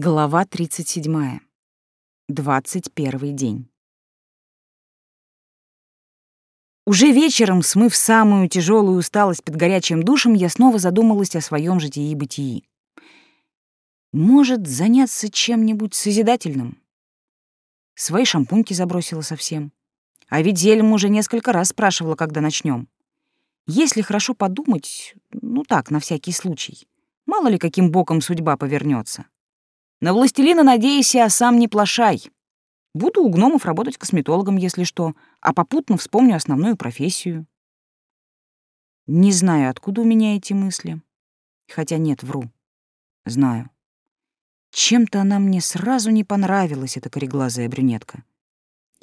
Глава 37. 21 день. Уже вечером, смыв самую тяжелую усталость под горячим душем, я снова задумалась о своем житии и бытии. Может, заняться чем-нибудь созидательным? Свои шампуньки забросила совсем. А ведь Зельм уже несколько раз спрашивала, когда начнем. Если хорошо подумать, ну так, на всякий случай, мало ли каким боком судьба повернется. На властелина надейся, а сам не плашай. Буду у гномов работать косметологом, если что, а попутно вспомню основную профессию. Не знаю, откуда у меня эти мысли. Хотя нет, вру. Знаю. Чем-то она мне сразу не понравилась, эта кореглазая брюнетка.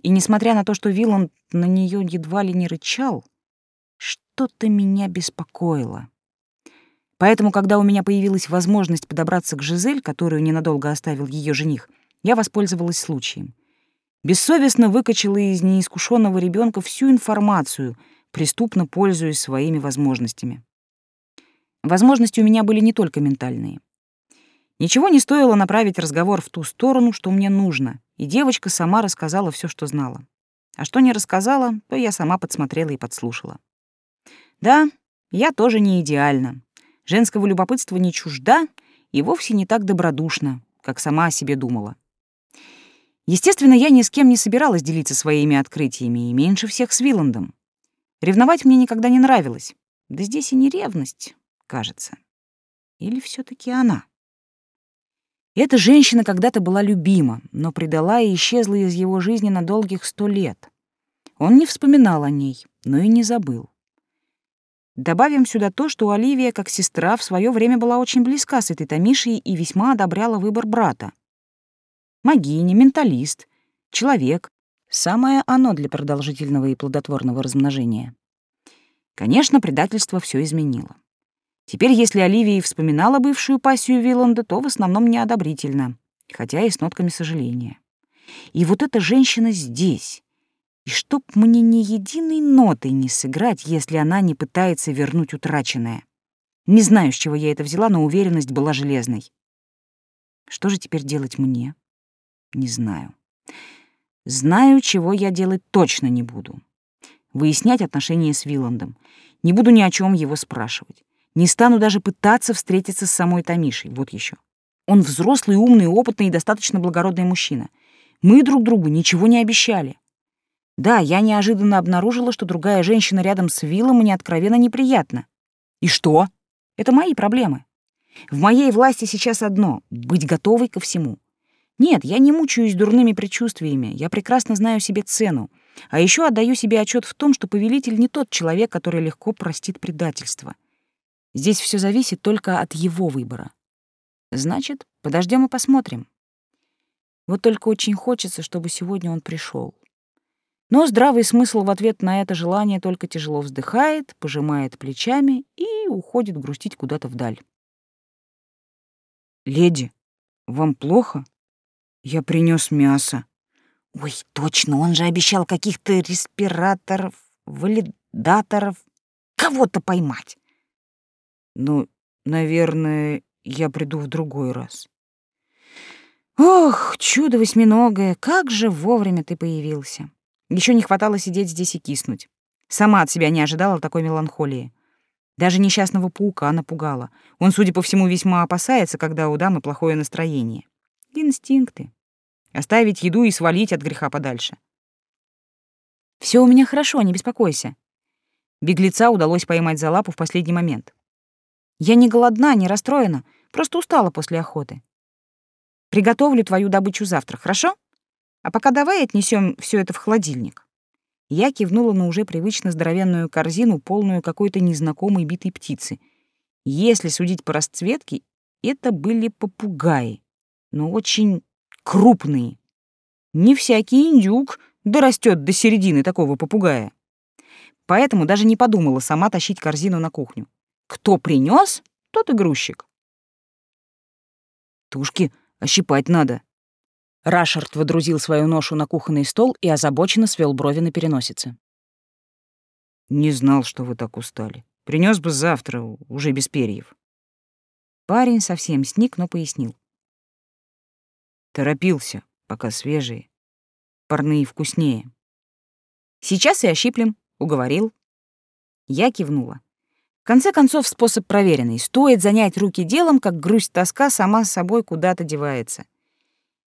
И несмотря на то, что Виланд на нее едва ли не рычал, что-то меня беспокоило. Поэтому, когда у меня появилась возможность подобраться к Жизель, которую ненадолго оставил ее жених, я воспользовалась случаем. Бессовестно выкачала из неискушенного ребенка всю информацию, преступно пользуясь своими возможностями. Возможности у меня были не только ментальные. Ничего не стоило направить разговор в ту сторону, что мне нужно, и девочка сама рассказала все, что знала. А что не рассказала, то я сама подсмотрела и подслушала. Да, я тоже не идеальна, женского любопытства не чужда и вовсе не так добродушна, как сама о себе думала. Естественно, я ни с кем не собиралась делиться своими открытиями, и меньше всех с Виландом. Ревновать мне никогда не нравилось. Да здесь и не ревность, кажется. Или все таки она? Эта женщина когда-то была любима, но предала и исчезла из его жизни на долгих сто лет. Он не вспоминал о ней, но и не забыл. Добавим сюда то, что Оливия, как сестра, в свое время была очень близка с этой Тамишей и весьма одобряла выбор брата. Магиня, менталист, человек — самое оно для продолжительного и плодотворного размножения. Конечно, предательство все изменило. Теперь, если Оливия вспоминала бывшую пассию Виланда, то в основном неодобрительно, хотя и с нотками сожаления. И вот эта женщина здесь, и чтоб мне ни единой нотой не сыграть, если она не пытается вернуть утраченное. Не знаю, с чего я это взяла, но уверенность была железной. Что же теперь делать мне? Не знаю. Знаю, чего я делать точно не буду. Выяснять отношения с Виландом. Не буду ни о чем его спрашивать. Не стану даже пытаться встретиться с самой Тамишей. Вот еще. Он взрослый, умный, опытный и достаточно благородный мужчина. Мы друг другу ничего не обещали. Да, я неожиданно обнаружила, что другая женщина рядом с Виллом мне откровенно неприятна. И что? Это мои проблемы. В моей власти сейчас одно — быть готовой ко всему. Нет, я не мучаюсь дурными предчувствиями, я прекрасно знаю себе цену. А еще отдаю себе отчет в том, что повелитель не тот человек, который легко простит предательство. Здесь все зависит только от его выбора. Значит, подождем и посмотрим. Вот только очень хочется, чтобы сегодня он пришел. Но здравый смысл в ответ на это желание только тяжело вздыхает, пожимает плечами и уходит грустить куда-то вдаль. «Леди, вам плохо? Я принес мясо». «Ой, точно, он же обещал каких-то респираторов, валидаторов, кого-то поймать». «Ну, наверное, я приду в другой раз». «Ох, чудо восьминогое, как же вовремя ты появился!» Еще не хватало сидеть здесь и киснуть. Сама от себя не ожидала такой меланхолии. Даже несчастного паука напугала. Он, судя по всему, весьма опасается, когда у дамы плохое настроение. Инстинкты. Оставить еду и свалить от греха подальше. Все у меня хорошо, не беспокойся. Беглеца удалось поймать за лапу в последний момент. Я не голодна, не расстроена, просто устала после охоты. Приготовлю твою добычу завтра, хорошо? А пока давай отнесем все это в холодильник. Я кивнула на уже привычно здоровенную корзину, полную какой-то незнакомой битой птицы. Если судить по расцветке, это были попугаи, но очень крупные. Не всякий индюк дорастет до середины такого попугая. Поэтому даже не подумала сама тащить корзину на кухню. Кто принес, тот и грузчик. Тушки ощипать надо, Рашард водрузил свою ношу на кухонный стол и озабоченно свел брови на переносице. «Не знал, что вы так устали. Принес бы завтра, уже без перьев». Парень совсем сник, но пояснил. Торопился, пока свежие. Парные вкуснее. Сейчас и ощиплем, уговорил. Я кивнула. В конце концов, способ проверенный. Стоит занять руки делом, как грусть-тоска сама собой куда-то девается.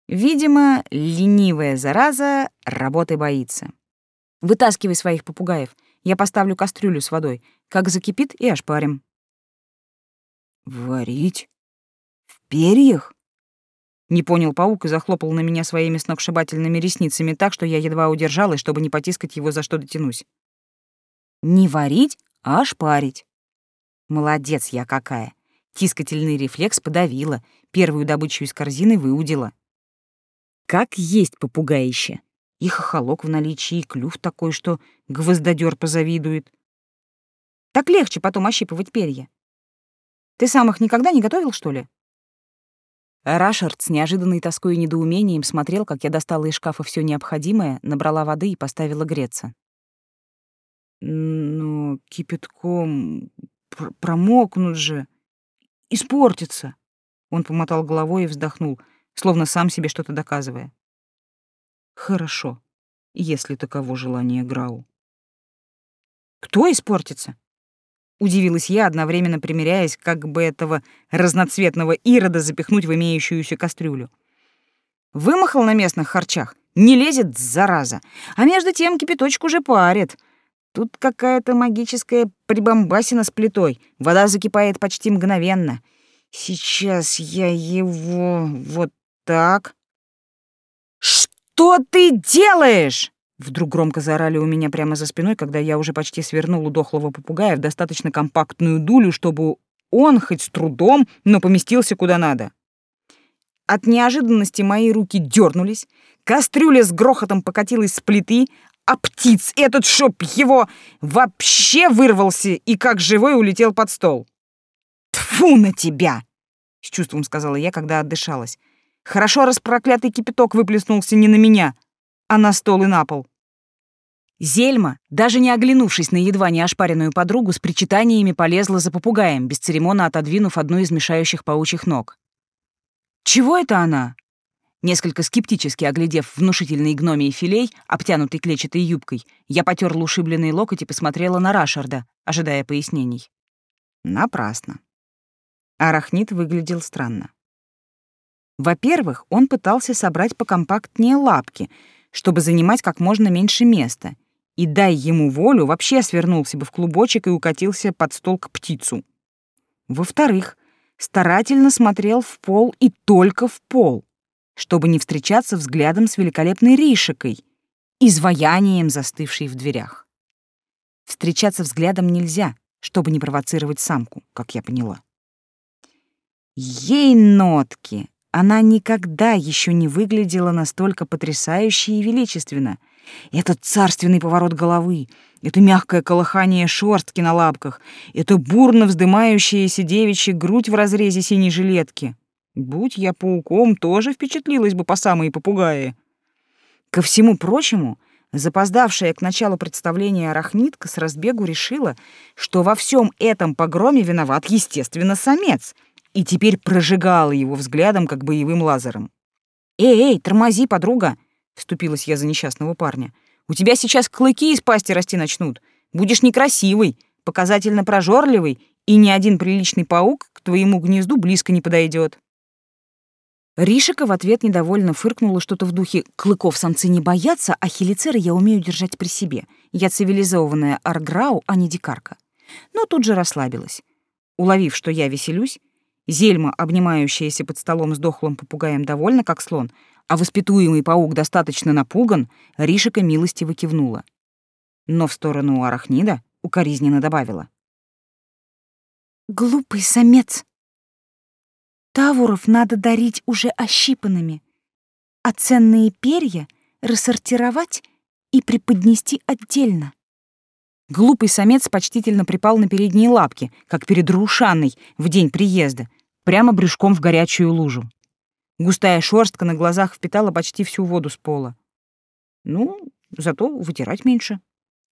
Видимо, ленивая зараза работы боится. Вытаскивай своих попугаев. Я поставлю кастрюлю с водой. Как закипит, и ошпарим. Варить? В перьях? Не понял паук и захлопал на меня своими сногсшибательными ресницами так, что я едва удержалась, чтобы не потискать его, за что дотянусь. Не варить, а ошпарить. Молодец я какая. Тискательный рефлекс подавила, первую добычу из корзины выудила. Как есть попугаище. И хохолок в наличии, и клюв такой, что гвоздодер позавидует. Так легче потом ощипывать перья. Ты сам их никогда не готовил, что ли? Рашард с неожиданной тоской и недоумением смотрел, как я достала из шкафа все необходимое, набрала воды и поставила греться. «Ну, кипятком пр промокнут же, испортится. Он помотал головой и вздохнул, словно сам себе что-то доказывая. Хорошо, если таково желание Грау. Кто испортится? Удивилась я, одновременно примеряясь, как бы этого разноцветного ирода запихнуть в имеющуюся кастрюлю. Вымахал на местных харчах, не лезет, зараза. А между тем кипяточку уже парит. Тут какая-то магическая прибамбасина с плитой. Вода закипает почти мгновенно. Сейчас я его вот так. «Что ты делаешь?» Вдруг громко заорали у меня прямо за спиной, когда я уже почти свернул у дохлого попугая в достаточно компактную дулю, чтобы он хоть с трудом, но поместился куда надо. От неожиданности мои руки дернулись, кастрюля с грохотом покатилась с плиты, а птиц этот, чтоб его, вообще вырвался и как живой улетел под стол. «Тьфу на тебя!» — с чувством сказала я, когда отдышалась. «Хорошо распроклятый кипяток выплеснулся не на меня, а на стол и на пол». Зельма, даже не оглянувшись на едва не ошпаренную подругу, с причитаниями полезла за попугаем, бесцеремонно отодвинув одну из мешающих паучьих ног. «Чего это она?» Несколько скептически оглядев внушительный гномий филей, обтянутый клетчатой юбкой, я потерла ушибленный локоть и посмотрела на Рашарда, ожидая пояснений. Напрасно. Арахнит выглядел странно. Во-первых, он пытался собрать покомпактнее лапки, чтобы занимать как можно меньше места, и, дай ему волю, вообще свернулся бы в клубочек и укатился под стол к птицу. Во-вторых, старательно смотрел в пол и только в пол чтобы не встречаться взглядом с великолепной Ришикой, изваянием, застывшей в дверях. Встречаться взглядом нельзя, чтобы не провоцировать самку, как я поняла. Ей нотки. Она никогда еще не выглядела настолько потрясающе и величественно. Этот царственный поворот головы, это мягкое колыхание шорстки на лапках, это бурно вздымающаяся девичья грудь в разрезе синей жилетки — Будь я пауком, тоже впечатлилась бы по самые попугаи. Ко всему прочему, запоздавшая к началу представления арахнитка с разбегу решила, что во всем этом погроме виноват, естественно, самец, и теперь прожигала его взглядом, как боевым лазером. «Эй, эй, тормози, подруга!» — вступилась я за несчастного парня. «У тебя сейчас клыки из пасти расти начнут. Будешь некрасивый, показательно прожорливый, и ни один приличный паук к твоему гнезду близко не подойдет. Ришика в ответ недовольно фыркнула что-то в духе «клыков самцы не боятся, а хелицеры я умею держать при себе. Я цивилизованная арграу, а не дикарка». Но тут же расслабилась. Уловив, что я веселюсь, Зельма, обнимающаяся под столом с дохлым попугаем, довольна, как слон, а воспитуемый паук достаточно напуган, Ришика милостиво кивнула. Но в сторону арахнида укоризненно добавила. «Глупый самец!» Тавуров надо дарить уже ощипанными, а ценные перья рассортировать и преподнести отдельно. Глупый самец почтительно припал на передние лапки, как перед Рушанной в день приезда, прямо брюшком в горячую лужу. Густая шорстка на глазах впитала почти всю воду с пола. Ну, зато вытирать меньше.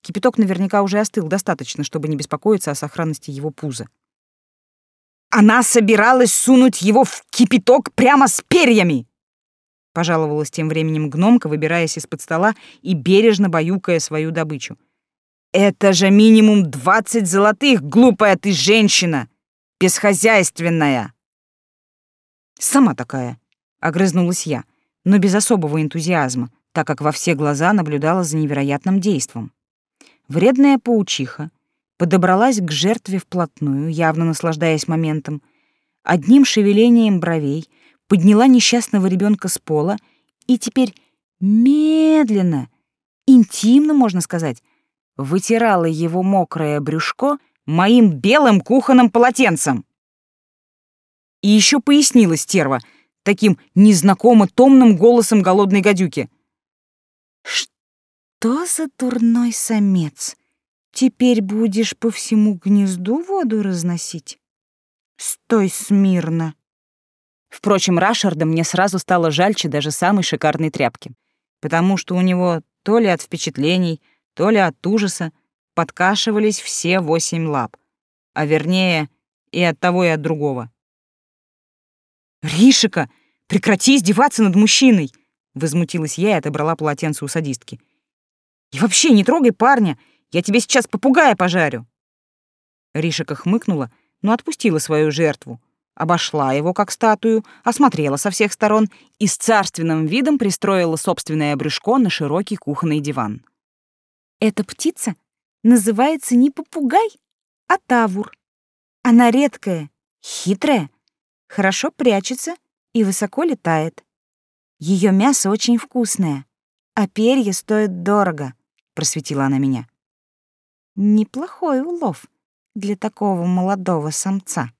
Кипяток наверняка уже остыл достаточно, чтобы не беспокоиться о сохранности его пуза. Она собиралась сунуть его в кипяток прямо с перьями. пожаловалась тем временем гномка, выбираясь из-под стола и бережно баюкая свою добычу. Это же минимум двадцать золотых, глупая ты женщина, бесхозяйственная. Сама такая, огрызнулась я, но без особого энтузиазма, так как во все глаза наблюдала за невероятным действом. Вредная паучиха подобралась к жертве вплотную, явно наслаждаясь моментом, одним шевелением бровей подняла несчастного ребенка с пола и теперь медленно, интимно, можно сказать, вытирала его мокрое брюшко моим белым кухонным полотенцем. И еще пояснила стерва таким незнакомо томным голосом голодной гадюки. «Что за дурной самец? Теперь будешь по всему гнезду воду разносить? Стой смирно!» Впрочем, Рашарда мне сразу стало жальче даже самой шикарной тряпки, потому что у него то ли от впечатлений, то ли от ужаса подкашивались все восемь лап, а вернее и от того, и от другого. «Ришика, прекрати издеваться над мужчиной!» Возмутилась я и отобрала полотенце у садистки. «И вообще не трогай парня, я тебе сейчас попугая пожарю!» Ришика хмыкнула, но отпустила свою жертву, обошла его как статую, осмотрела со всех сторон и с царственным видом пристроила собственное брюшко на широкий кухонный диван. Эта птица называется не попугай, а тавур. Она редкая, хитрая, хорошо прячется и высоко летает. Ее мясо очень вкусное, а перья стоят дорого, просветила она меня. Неплохой улов для такого молодого самца.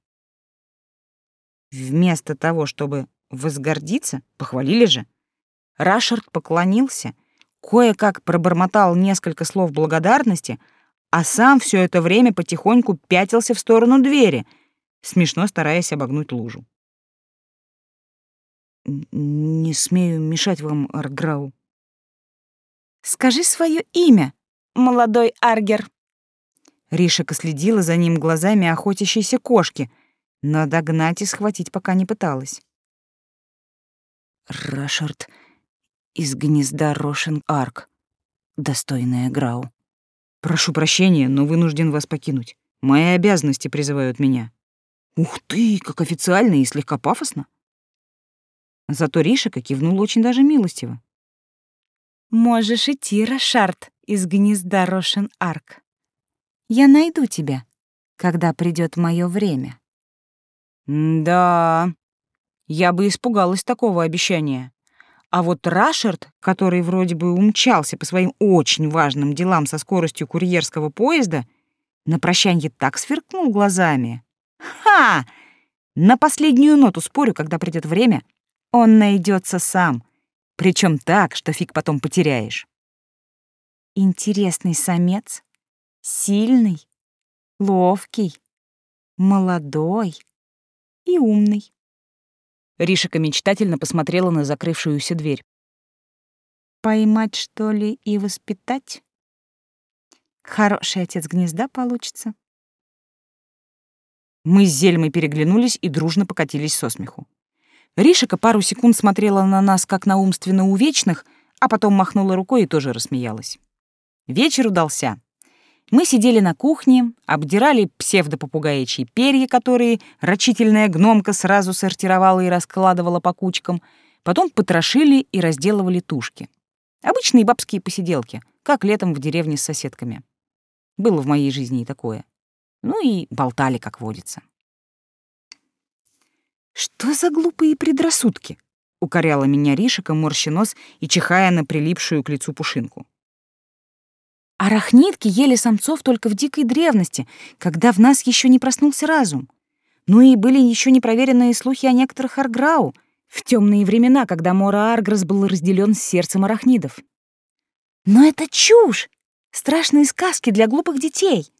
Вместо того, чтобы возгордиться, похвалили же. Рашард поклонился — кое-как пробормотал несколько слов благодарности, а сам все это время потихоньку пятился в сторону двери, смешно стараясь обогнуть лужу. «Не смею мешать вам, Арграу». «Скажи свое имя, молодой Аргер». Ришика следила за ним глазами охотящейся кошки, но догнать и схватить пока не пыталась. «Рашард из гнезда Рошен-Арк, достойная Грау. Прошу прощения, но вынужден вас покинуть. Мои обязанности призывают меня. Ух ты, как официально и слегка пафосно. Зато Ришика кивнул очень даже милостиво. Можешь идти, Рошард, из гнезда Рошен-Арк. Я найду тебя, когда придет мое время. Да, я бы испугалась такого обещания. А вот Рашерт, который вроде бы умчался по своим очень важным делам со скоростью курьерского поезда, на прощанье так сверкнул глазами. Ха! На последнюю ноту спорю, когда придет время, он найдется сам, причем так, что фиг потом потеряешь. Интересный самец, сильный, ловкий, молодой и умный. Ришика мечтательно посмотрела на закрывшуюся дверь. «Поймать, что ли, и воспитать? Хороший отец гнезда получится». Мы с Зельмой переглянулись и дружно покатились со смеху. Ришика пару секунд смотрела на нас, как на умственно увечных, а потом махнула рукой и тоже рассмеялась. Вечер удался. Мы сидели на кухне, обдирали псевдопопугаичьи перья, которые рачительная гномка сразу сортировала и раскладывала по кучкам, потом потрошили и разделывали тушки. Обычные бабские посиделки, как летом в деревне с соседками. Было в моей жизни и такое. Ну и болтали, как водится. «Что за глупые предрассудки?» — укоряла меня Ришика, морща нос и чихая на прилипшую к лицу пушинку. Арахнитки ели самцов только в дикой древности, когда в нас еще не проснулся разум. Ну и были еще непроверенные слухи о некоторых Арграу в темные времена, когда Мора Арграс был разделен с сердцем арахнидов. Но это чушь! Страшные сказки для глупых детей.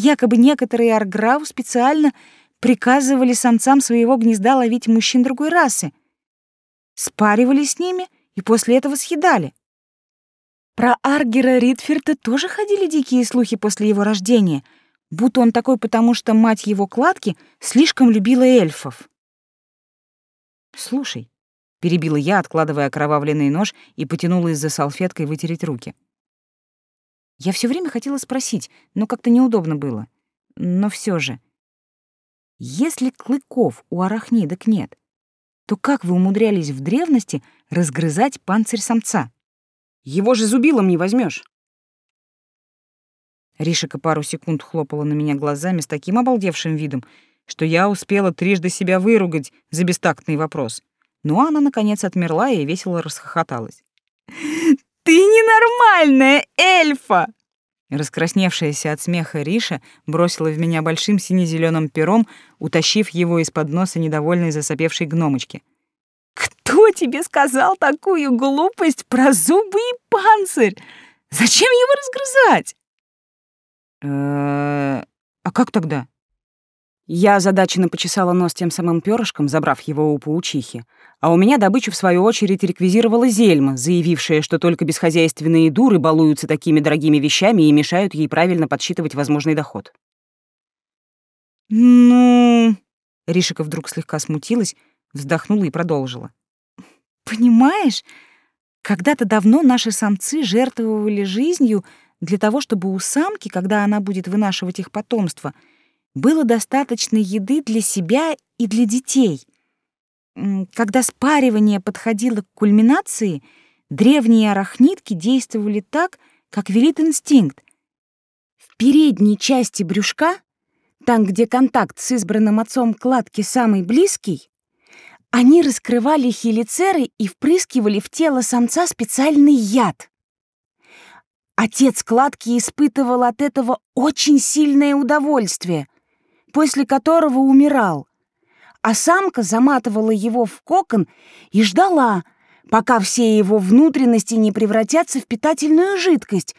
Якобы некоторые Арграу специально приказывали самцам своего гнезда ловить мужчин другой расы, спаривали с ними и после этого съедали. Про Аргера Ритферта тоже ходили дикие слухи после его рождения, будто он такой потому, что мать его кладки слишком любила эльфов. Слушай, Перебила я, откладывая окровавленный нож, и потянулась за салфеткой вытереть руки. Я все время хотела спросить, но как-то неудобно было. Но все же, если клыков у арахнидок нет, то как вы умудрялись в древности разгрызать панцирь самца? Его же зубилом не возьмешь. Ришика пару секунд хлопала на меня глазами с таким обалдевшим видом, что я успела трижды себя выругать за бестактный вопрос. Но она, наконец, отмерла и весело расхохоталась. «Ты ненормальная эльфа!» Раскрасневшаяся от смеха Риша бросила в меня большим сине-зеленым пером, утащив его из-под носа недовольной засопевшей гномочки. «Кто тебе сказал такую глупость про зубы и панцирь? Зачем его разгрызать?» «Э, «А как тогда?» Я озадаченно почесала нос тем самым перышком, забрав его у паучихи, а у меня добычу, в свою очередь, реквизировала Зельма, заявившая, что только бесхозяйственные дуры балуются такими дорогими вещами и мешают ей правильно подсчитывать возможный доход. «Ну...» — Ришика вдруг слегка смутилась, вздохнула и продолжила. «Понимаешь, когда-то давно наши самцы жертвовали жизнью для того, чтобы у самки, когда она будет вынашивать их потомство — было достаточно еды для себя и для детей. Когда спаривание подходило к кульминации, древние арахнитки действовали так, как велит инстинкт. В передней части брюшка, там, где контакт с избранным отцом кладки самый близкий, они раскрывали хелицеры и впрыскивали в тело самца специальный яд. Отец кладки испытывал от этого очень сильное удовольствие, после которого умирал, а самка заматывала его в кокон и ждала, пока все его внутренности не превратятся в питательную жидкость,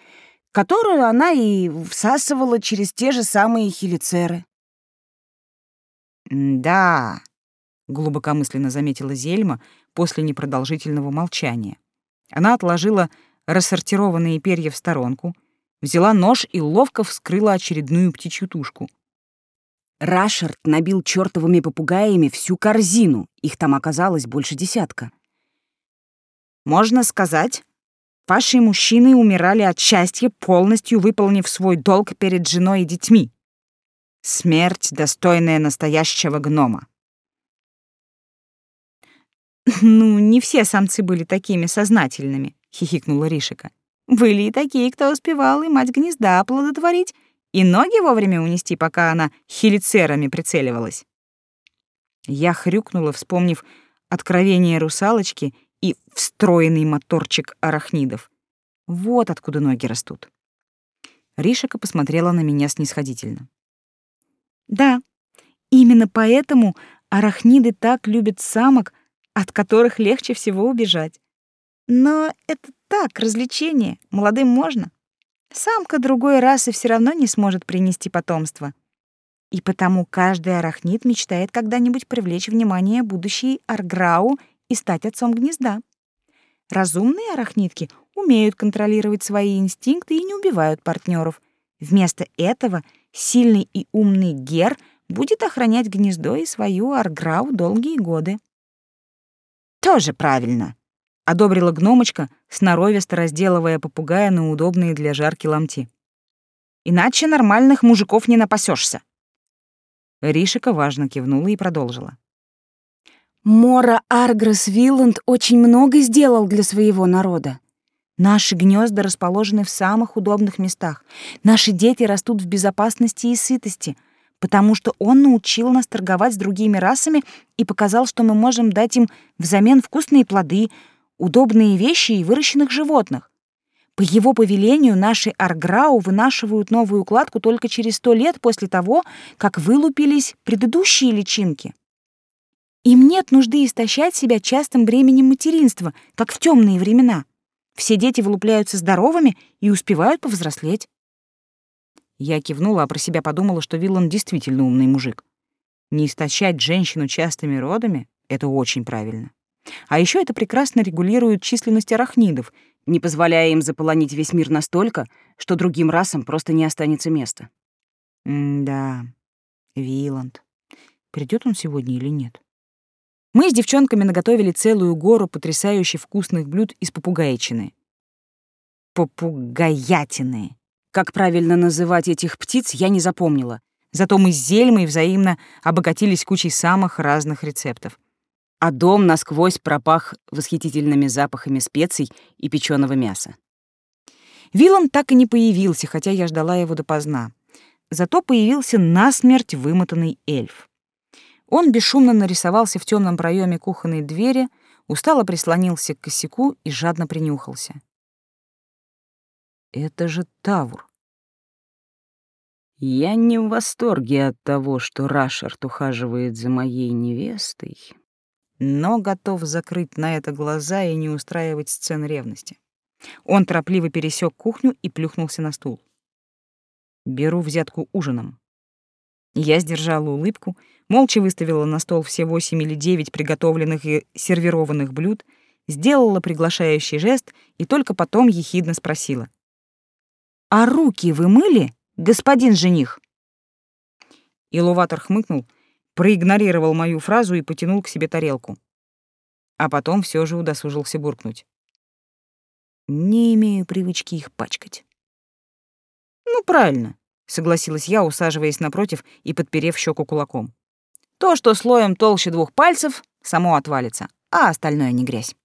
которую она и всасывала через те же самые хелицеры. «Да», — глубокомысленно заметила Зельма после непродолжительного молчания. Она отложила рассортированные перья в сторонку, взяла нож и ловко вскрыла очередную птичью тушку. Рашард набил чертовыми попугаями всю корзину, их там оказалось больше десятка. Можно сказать, ваши мужчины умирали от счастья, полностью выполнив свой долг перед женой и детьми. Смерть, достойная настоящего гнома. «Ну, не все самцы были такими сознательными», — хихикнула Ришика. «Были и такие, кто успевал и мать гнезда оплодотворить, и ноги вовремя унести, пока она хелицерами прицеливалась. Я хрюкнула, вспомнив откровение русалочки и встроенный моторчик арахнидов. Вот откуда ноги растут. Ришика посмотрела на меня снисходительно. Да, именно поэтому арахниды так любят самок, от которых легче всего убежать. Но это так, развлечение, молодым можно. Самка другой расы все равно не сможет принести потомство. И потому каждый арахнит мечтает когда-нибудь привлечь внимание будущей Арграу и стать отцом гнезда. Разумные арахнитки умеют контролировать свои инстинкты и не убивают партнеров. Вместо этого сильный и умный Гер будет охранять гнездо и свою Арграу долгие годы. Тоже правильно одобрила гномочка, сноровисто разделывая попугая на удобные для жарки ломти. Иначе нормальных мужиков не напасешься. Ришика важно кивнула и продолжила. Мора Аргрес Вилланд очень много сделал для своего народа. Наши гнезда расположены в самых удобных местах. Наши дети растут в безопасности и сытости, потому что он научил нас торговать с другими расами и показал, что мы можем дать им взамен вкусные плоды, удобные вещи и выращенных животных. По его повелению наши арграу вынашивают новую кладку только через сто лет после того, как вылупились предыдущие личинки. Им нет нужды истощать себя частым бременем материнства, как в темные времена. Все дети вылупляются здоровыми и успевают повзрослеть. Я кивнула, а про себя подумала, что Виллан действительно умный мужик. Не истощать женщину частыми родами — это очень правильно. А еще это прекрасно регулирует численность арахнидов, не позволяя им заполонить весь мир настолько, что другим расам просто не останется места. М да, Виланд. Придет он сегодня или нет? Мы с девчонками наготовили целую гору потрясающе вкусных блюд из попугайчины. Попугаятины. Как правильно называть этих птиц, я не запомнила. Зато мы с Зельмой взаимно обогатились кучей самых разных рецептов. А дом насквозь пропах восхитительными запахами специй и печеного мяса. Вилан так и не появился, хотя я ждала его допоздна. Зато появился насмерть вымотанный эльф. Он бесшумно нарисовался в темном проеме кухонной двери, устало прислонился к косяку и жадно принюхался. «Это же Тавр!» Я не в восторге от того, что Рашард ухаживает за моей невестой, но готов закрыть на это глаза и не устраивать сцен ревности. Он торопливо пересек кухню и плюхнулся на стул. Беру взятку ужином. Я сдержала улыбку, молча выставила на стол все восемь или девять приготовленных и сервированных блюд, сделала приглашающий жест и только потом ехидно спросила. «А руки вы мыли, господин жених?» Илуватор хмыкнул, проигнорировал мою фразу и потянул к себе тарелку. А потом все же удосужился буркнуть. «Не имею привычки их пачкать». «Ну, правильно», — согласилась я, усаживаясь напротив и подперев щеку кулаком. «То, что слоем толще двух пальцев, само отвалится, а остальное не грязь».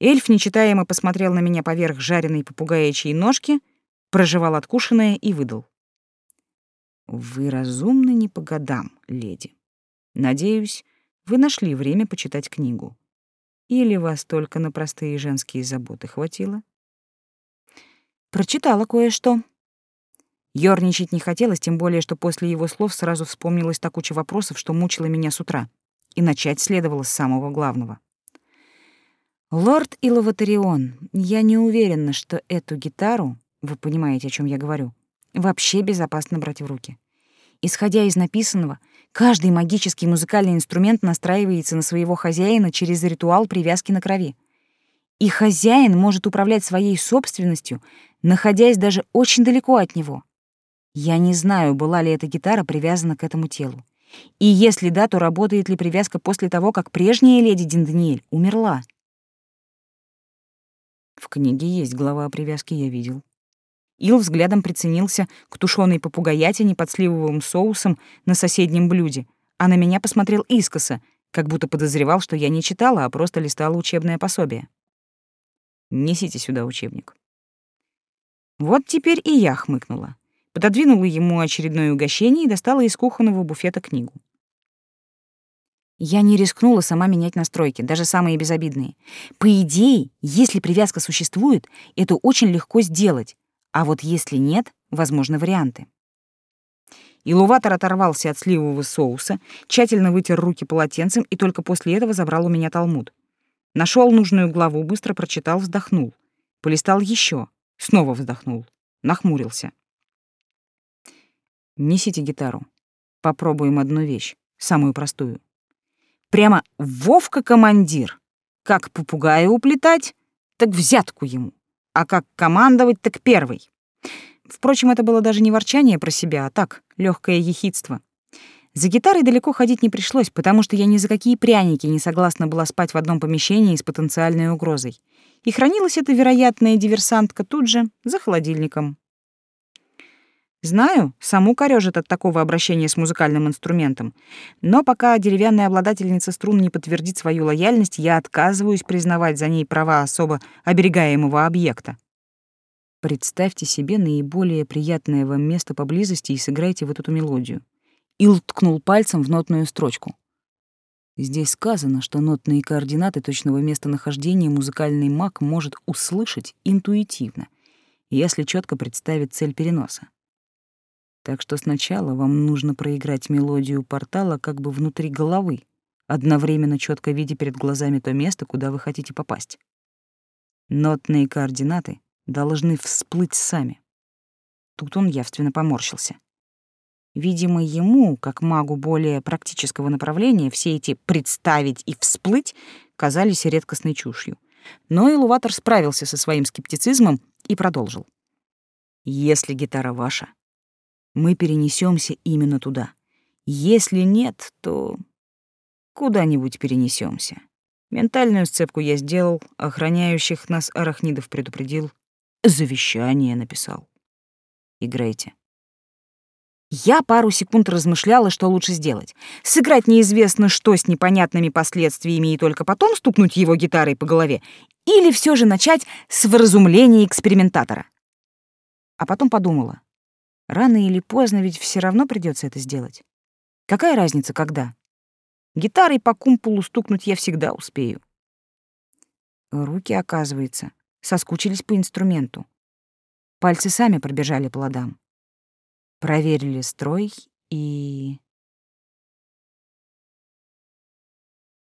Эльф нечитаемо посмотрел на меня поверх жареной попугаячьей ножки, прожевал откушенное и выдал. «Вы разумны не по годам, леди. Надеюсь, вы нашли время почитать книгу. Или вас только на простые женские заботы хватило?» Прочитала кое-что. Ёрничать не хотелось, тем более, что после его слов сразу вспомнилась та куча вопросов, что мучила меня с утра. И начать следовало с самого главного. «Лорд Иловатарион, я не уверена, что эту гитару, вы понимаете, о чем я говорю, вообще безопасно брать в руки. Исходя из написанного, каждый магический музыкальный инструмент настраивается на своего хозяина через ритуал привязки на крови. И хозяин может управлять своей собственностью, находясь даже очень далеко от него. Я не знаю, была ли эта гитара привязана к этому телу. И если да, то работает ли привязка после того, как прежняя леди Динданиэль умерла? В книге есть глава о привязке, я видел. Ил взглядом приценился к тушеной попугаятине под сливовым соусом на соседнем блюде, а на меня посмотрел искоса, как будто подозревал, что я не читала, а просто листала учебное пособие. Несите сюда учебник. Вот теперь и я хмыкнула. Пододвинула ему очередное угощение и достала из кухонного буфета книгу. Я не рискнула сама менять настройки, даже самые безобидные. По идее, если привязка существует, это очень легко сделать, а вот если нет, возможны варианты. Илуватор оторвался от сливового соуса, тщательно вытер руки полотенцем и только после этого забрал у меня талмуд. Нашел нужную главу, быстро прочитал, вздохнул. Полистал еще, снова вздохнул, нахмурился. Несите гитару. Попробуем одну вещь, самую простую. Прямо Вовка-командир. Как попугая уплетать, так взятку ему. А как командовать, так первый. Впрочем, это было даже не ворчание про себя, а так, легкое ехидство. За гитарой далеко ходить не пришлось, потому что я ни за какие пряники не согласна была спать в одном помещении с потенциальной угрозой. И хранилась эта вероятная диверсантка тут же, за холодильником. Знаю, саму корёжит от такого обращения с музыкальным инструментом, но пока деревянная обладательница струн не подтвердит свою лояльность, я отказываюсь признавать за ней права особо оберегаемого объекта. Представьте себе наиболее приятное вам место поблизости и сыграйте вот эту мелодию. Ил ткнул пальцем в нотную строчку. Здесь сказано, что нотные координаты точного местонахождения музыкальный маг может услышать интуитивно, если четко представить цель переноса. Так что сначала вам нужно проиграть мелодию портала как бы внутри головы, одновременно четко видя перед глазами то место, куда вы хотите попасть. Нотные координаты должны всплыть сами. Тут он явственно поморщился. Видимо, ему, как магу более практического направления, все эти «представить» и «всплыть» казались редкостной чушью. Но Илуватор справился со своим скептицизмом и продолжил. «Если гитара ваша, мы перенесемся именно туда. Если нет, то Куда-нибудь перенесемся. Ментальную сцепку я сделал, охраняющих нас арахнидов предупредил, завещание написал. Играйте. Я пару секунд размышляла, что лучше сделать. Сыграть неизвестно что с непонятными последствиями и только потом стукнуть его гитарой по голове, или все же начать с вразумления экспериментатора. А потом подумала, рано или поздно ведь все равно придется это сделать. Какая разница, когда? Гитарой по кумпулу стукнуть я всегда успею. Руки, оказывается, соскучились по инструменту. Пальцы сами пробежали по ладам. Проверили строй и...